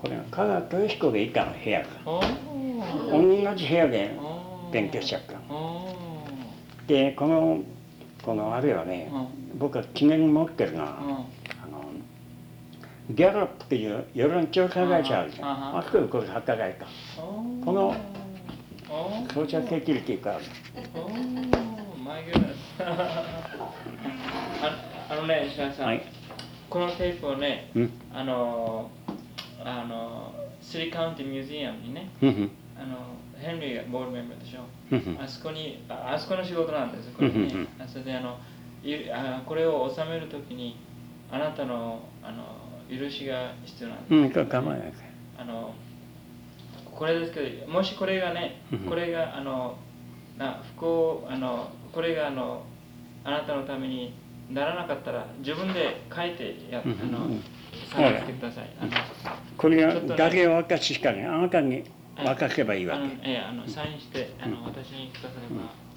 これは加賀豊彦がいた部屋か Oh. 同じ部屋で Oh. 勉強しちゃった Oh. でこのこのあれはね、う僕は記念に持ってるのは、Oh. あのギャロップっていう世論調査会社あるじゃんあはあそこでこれ働いた Oh. この Oh. 装着セキュリティがある Oh. ああのね、石川さん、はいこのテープをね、うんあの、あの、シリカウンティミュージアムにね、あの、ヘンリーがボードメンバーでしょ。あそこに、ああそこの仕事なんです、これね。それであのいあ、これを収めるときに、あなたのあの許しが必要なんです。うんあのこれですけどもしこれがねうんこれがあのな不幸あのこれがあのあなたのためにならなかったら自分で書いてやあのうん探してください。あのこれはちょっとね誰を渡すしかねあなたに渡せばい。いわけええあのサインしてあの私にくだされば。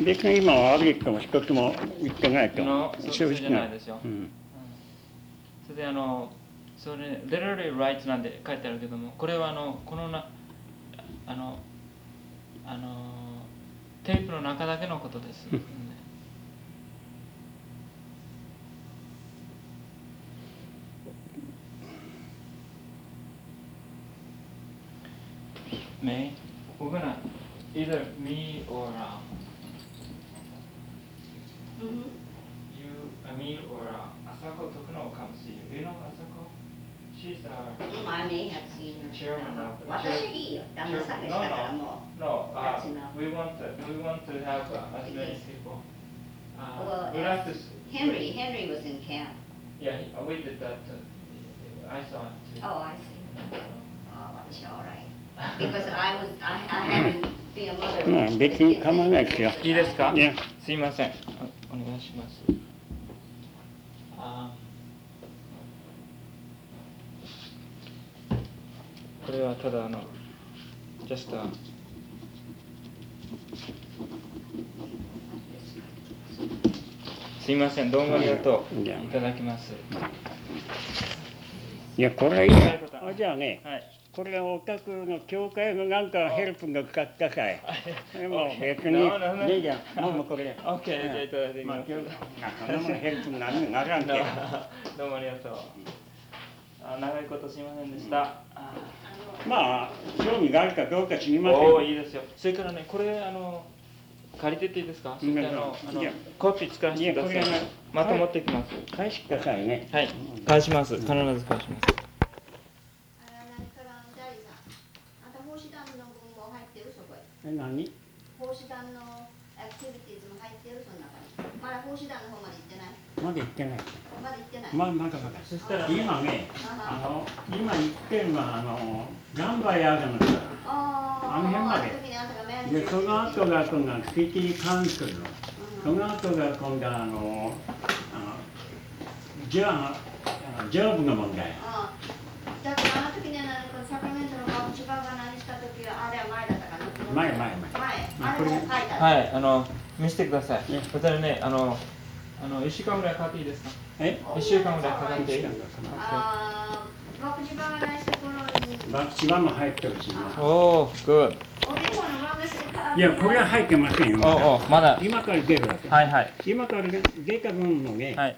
別に今は悪いとも一つも言ってないと。のそうそうじゃないですよ。うん。うん。それであのそれ literary rights なんで書いてあるけどもこれはあのこのなあのあのテープの中だけのことです。May we're gonna either me or uh, Mhm. you, uh, me or uh, Asako Tokuno will come see you. Do you know Asako? She's uh, Mm, I may have seen her. Chairman of- 私いいよ。旦那さんがしたからも No, uh, That's enough. we want to, we want to have uh, as many people. Uh, Well, we like to, s- う。Henry, Henry was in camp. yeah, he- uh, we did that. Uh, I saw it too. Oh, I see. Because I was, I, I haven't been a mother. まあ別に構わないですよいいですか？いやすいません。おお願いします。あーこれはただあの、just a すいません、どうもありがとう。いやいただきます。いやこれはいいやあじゃあねはい。これはお宅の教会のなんかヘルプが買ったかいでも別に.いいじゃんもうこれで OK じゃあいただいてきますまあものヘルプになるならんけどどうもありがとう。あ長いことすいませんでした。あまあ興味があるかどうか知りませんおおいいですよ。それからねこれあの借りてっていいですか？あのコピー使わせてください。また持ってきます。返してくださいねはい。返します。必ず返します。あ何からダリさん。あんた奉仕団の分も入ってるそこへ。え何？奉仕団のアクティビティーズも入ってるその中に。まだ奉仕団の方まで行ってない？まだ言ってない。まだ行ってない？ままだまだ。そしたらね今ねああの今言ってるのはあのガンバヤードのあの辺まで。でその後が今度はシティカウンシルのそうんの後が今度はあのあのジョあのジョブの問題。あー。だからあの時にあのサクラメントのバブチバが何した時はあれは前だったかな。前前前前。あれも書いてある。はい。あの見せてくださいね。それでねあのあの一週間ぐらいかかっていいですか？え？一週間ぐらいかかっていい。あーバブチバが何した頃に。バクチバも入ってるしねおお、チバいやこれは入ってませんよおお、まだ。今から出るわけはいはい。今から出た分のね、はい。